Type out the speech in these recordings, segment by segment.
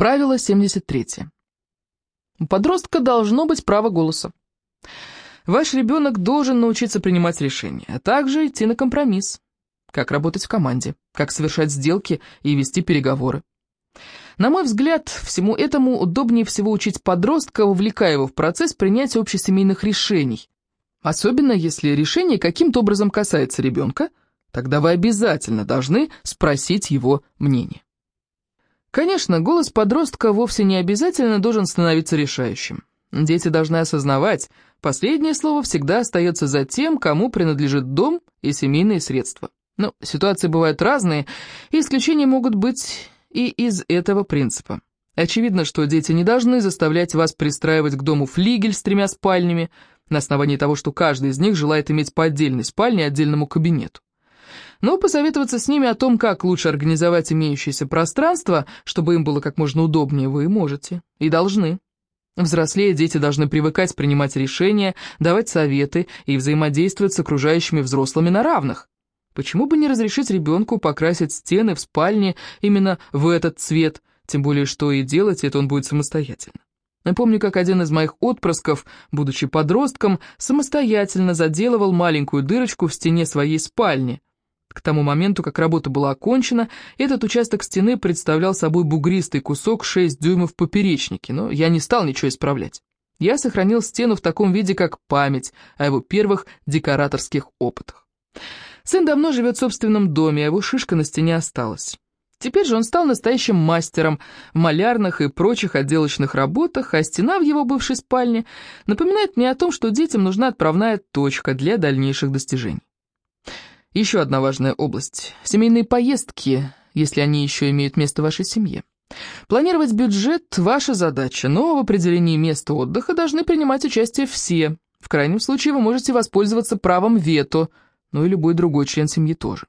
Правило 73. У подростка должно быть право голоса. Ваш ребенок должен научиться принимать решения, а также идти на компромисс. Как работать в команде, как совершать сделки и вести переговоры. На мой взгляд, всему этому удобнее всего учить подростка, увлекая его в процесс принятия общесемейных решений. Особенно если решение каким-то образом касается ребенка, тогда вы обязательно должны спросить его мнение. Конечно, голос подростка вовсе не обязательно должен становиться решающим. Дети должны осознавать, последнее слово всегда остается за тем, кому принадлежит дом и семейные средства. Но ситуации бывают разные, и исключения могут быть и из этого принципа. Очевидно, что дети не должны заставлять вас пристраивать к дому флигель с тремя спальнями, на основании того, что каждый из них желает иметь по отдельной спальне отдельному кабинету. Но посоветоваться с ними о том, как лучше организовать имеющееся пространство, чтобы им было как можно удобнее, вы можете и должны. Взрослее дети должны привыкать принимать решения, давать советы и взаимодействовать с окружающими взрослыми на равных. Почему бы не разрешить ребенку покрасить стены в спальне именно в этот цвет, тем более что и делать это он будет самостоятельно. Напомню, как один из моих отпрысков, будучи подростком, самостоятельно заделывал маленькую дырочку в стене своей спальни. К тому моменту, как работа была окончена, этот участок стены представлял собой бугристый кусок 6 дюймов в поперечнике, но я не стал ничего исправлять. Я сохранил стену в таком виде, как память о его первых декораторских опытах. Сын давно живет в собственном доме, а его шишка на стене осталась. Теперь же он стал настоящим мастером в малярных и прочих отделочных работах, а стена в его бывшей спальне напоминает мне о том, что детям нужна отправная точка для дальнейших достижений. Еще одна важная область – семейные поездки, если они еще имеют место в вашей семье. Планировать бюджет – ваша задача, но в определении места отдыха должны принимать участие все. В крайнем случае вы можете воспользоваться правом вето, ну и любой другой член семьи тоже.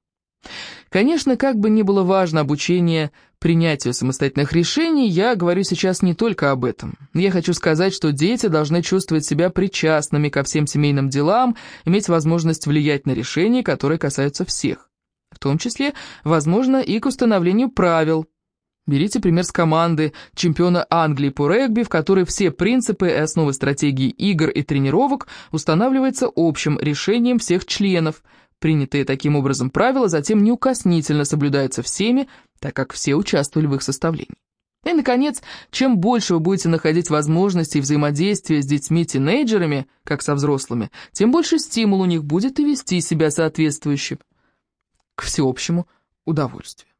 Конечно, как бы ни было важно обучение принятию самостоятельных решений, я говорю сейчас не только об этом. Я хочу сказать, что дети должны чувствовать себя причастными ко всем семейным делам, иметь возможность влиять на решения, которые касаются всех. В том числе, возможно, и к установлению правил. Берите пример с команды чемпиона Англии по регби, в которой все принципы и основы стратегии игр и тренировок устанавливаются общим решением всех членов – Принятые таким образом правила затем неукоснительно соблюдаются всеми, так как все участвовали в их составлении. И, наконец, чем больше вы будете находить возможностей взаимодействия с детьми-тинейджерами, как со взрослыми, тем больше стимул у них будет и вести себя соответствующе к всеобщему удовольствию.